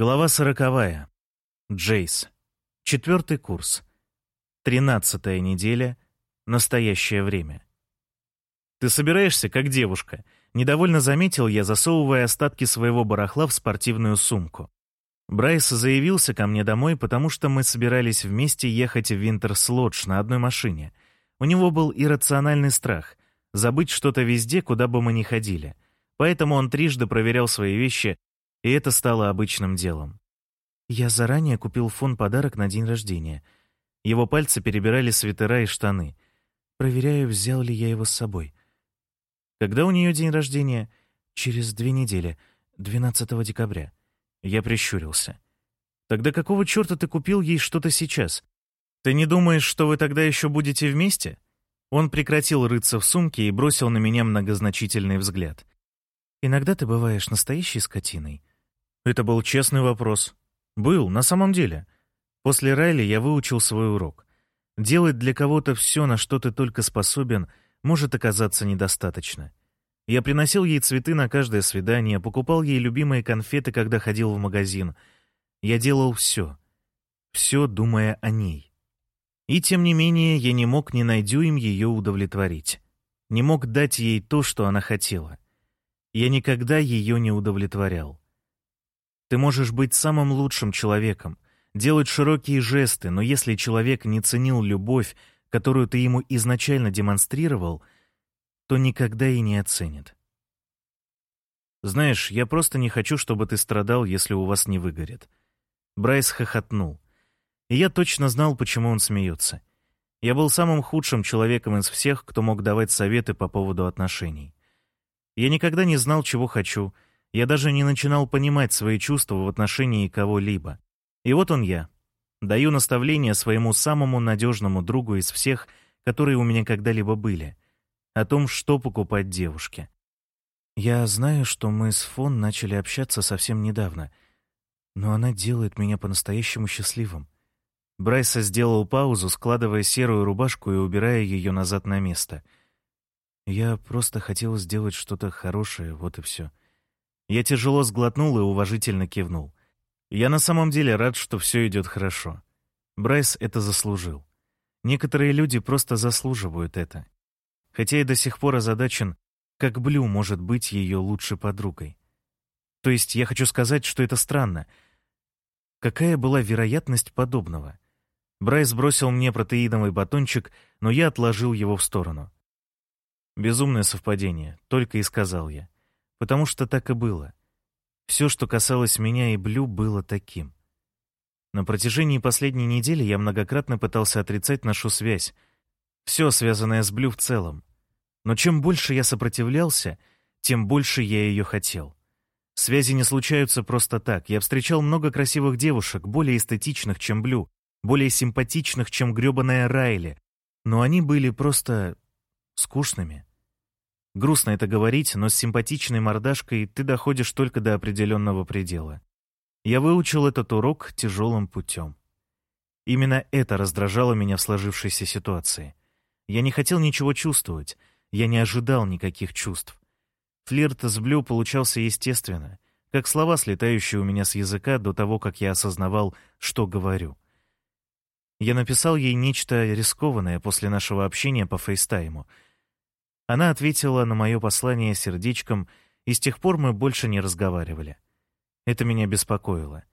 Глава сороковая. Джейс. Четвертый курс. Тринадцатая неделя. Настоящее время. «Ты собираешься, как девушка?» Недовольно заметил я, засовывая остатки своего барахла в спортивную сумку. Брайс заявился ко мне домой, потому что мы собирались вместе ехать в Винтерслодж на одной машине. У него был иррациональный страх — забыть что-то везде, куда бы мы ни ходили. Поэтому он трижды проверял свои вещи и это стало обычным делом. Я заранее купил фон подарок на день рождения. Его пальцы перебирали свитера и штаны. Проверяю, взял ли я его с собой. Когда у нее день рождения? Через две недели, 12 декабря. Я прищурился. Тогда какого черта ты купил ей что-то сейчас? Ты не думаешь, что вы тогда еще будете вместе? Он прекратил рыться в сумке и бросил на меня многозначительный взгляд. Иногда ты бываешь настоящей скотиной. Это был честный вопрос. Был, на самом деле. После Райли я выучил свой урок. Делать для кого-то все, на что ты только способен, может оказаться недостаточно. Я приносил ей цветы на каждое свидание, покупал ей любимые конфеты, когда ходил в магазин. Я делал все. Все, думая о ней. И тем не менее, я не мог ни на дюйм ее удовлетворить. Не мог дать ей то, что она хотела. Я никогда ее не удовлетворял. Ты можешь быть самым лучшим человеком, делать широкие жесты, но если человек не ценил любовь, которую ты ему изначально демонстрировал, то никогда и не оценит. Знаешь, я просто не хочу, чтобы ты страдал, если у вас не выгорит. Брайс хохотнул. И я точно знал, почему он смеется. Я был самым худшим человеком из всех, кто мог давать советы по поводу отношений. Я никогда не знал, чего хочу — я даже не начинал понимать свои чувства в отношении кого-либо. И вот он я. Даю наставление своему самому надежному другу из всех, которые у меня когда-либо были, о том, что покупать девушке. Я знаю, что мы с Фон начали общаться совсем недавно, но она делает меня по-настоящему счастливым. Брайса сделал паузу, складывая серую рубашку и убирая ее назад на место. Я просто хотел сделать что-то хорошее, вот и все. Я тяжело сглотнул и уважительно кивнул. Я на самом деле рад, что все идет хорошо. Брайс это заслужил. Некоторые люди просто заслуживают это. Хотя и до сих пор озадачен, как Блю может быть ее лучшей подругой. То есть я хочу сказать, что это странно. Какая была вероятность подобного? Брайс бросил мне протеиновый батончик, но я отложил его в сторону. Безумное совпадение, только и сказал я потому что так и было. Все, что касалось меня и Блю, было таким. На протяжении последней недели я многократно пытался отрицать нашу связь, все связанное с Блю в целом. Но чем больше я сопротивлялся, тем больше я ее хотел. Связи не случаются просто так. Я встречал много красивых девушек, более эстетичных, чем Блю, более симпатичных, чем грёбаная Райли, но они были просто скучными. Грустно это говорить, но с симпатичной мордашкой ты доходишь только до определенного предела. Я выучил этот урок тяжелым путем. Именно это раздражало меня в сложившейся ситуации. Я не хотел ничего чувствовать, я не ожидал никаких чувств. Флирт с Блю получался естественно, как слова, слетающие у меня с языка до того, как я осознавал, что говорю. Я написал ей нечто рискованное после нашего общения по фейстайму — она ответила на мое послание сердечком, и с тех пор мы больше не разговаривали. Это меня беспокоило.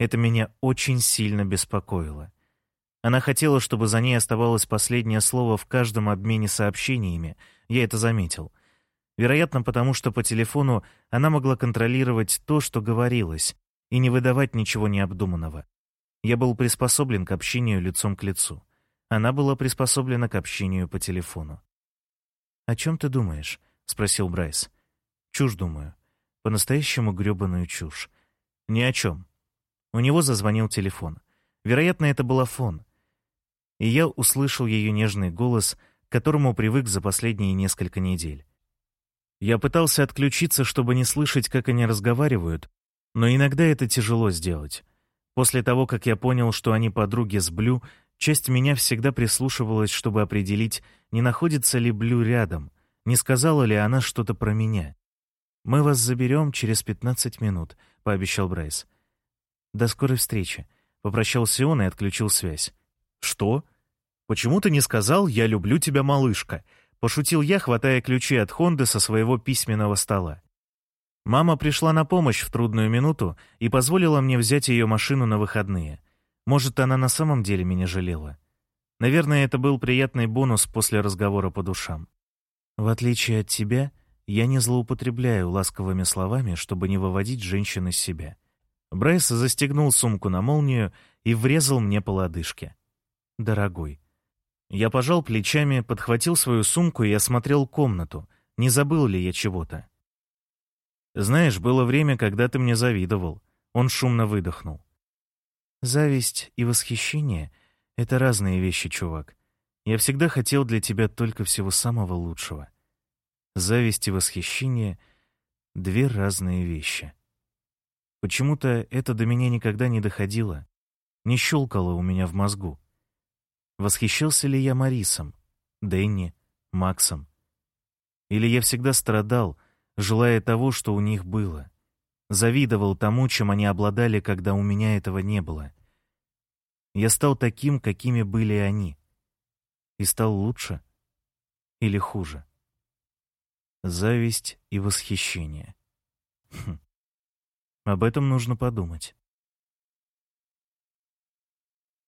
Это меня очень сильно беспокоило. Она хотела, чтобы за ней оставалось последнее слово в каждом обмене сообщениями, я это заметил. Вероятно, потому что по телефону она могла контролировать то, что говорилось, и не выдавать ничего необдуманного. Я был приспособлен к общению лицом к лицу. Она была приспособлена к общению по телефону. «О чем ты думаешь?» — спросил Брайс. «Чушь думаю. По-настоящему грёбаную чушь. Ни о чем». У него зазвонил телефон. Вероятно, это был фон. И я услышал ее нежный голос, к которому привык за последние несколько недель. Я пытался отключиться, чтобы не слышать, как они разговаривают, но иногда это тяжело сделать. После того, как я понял, что они подруги с Блю, Часть меня всегда прислушивалась, чтобы определить, не находится ли Блю рядом, не сказала ли она что-то про меня. «Мы вас заберем через пятнадцать минут», — пообещал Брайс. «До скорой встречи», — попрощался он и отключил связь. «Что? Почему ты не сказал «я люблю тебя, малышка»?» — пошутил я, хватая ключи от Хонды со своего письменного стола. Мама пришла на помощь в трудную минуту и позволила мне взять ее машину на выходные. Может, она на самом деле меня жалела. Наверное, это был приятный бонус после разговора по душам. В отличие от тебя, я не злоупотребляю ласковыми словами, чтобы не выводить женщин из себя. Брайс застегнул сумку на молнию и врезал мне по лодыжке. Дорогой. Я пожал плечами, подхватил свою сумку и осмотрел комнату. Не забыл ли я чего-то? Знаешь, было время, когда ты мне завидовал. Он шумно выдохнул. Зависть и восхищение — это разные вещи, чувак. Я всегда хотел для тебя только всего самого лучшего. Зависть и восхищение — две разные вещи. Почему-то это до меня никогда не доходило, не щелкало у меня в мозгу. Восхищался ли я Марисом, Дэнни, Максом? Или я всегда страдал, желая того, что у них было. Завидовал тому, чем они обладали, когда у меня этого не было. Я стал таким, какими были они. И стал лучше или хуже. Зависть и восхищение. Хм. Об этом нужно подумать.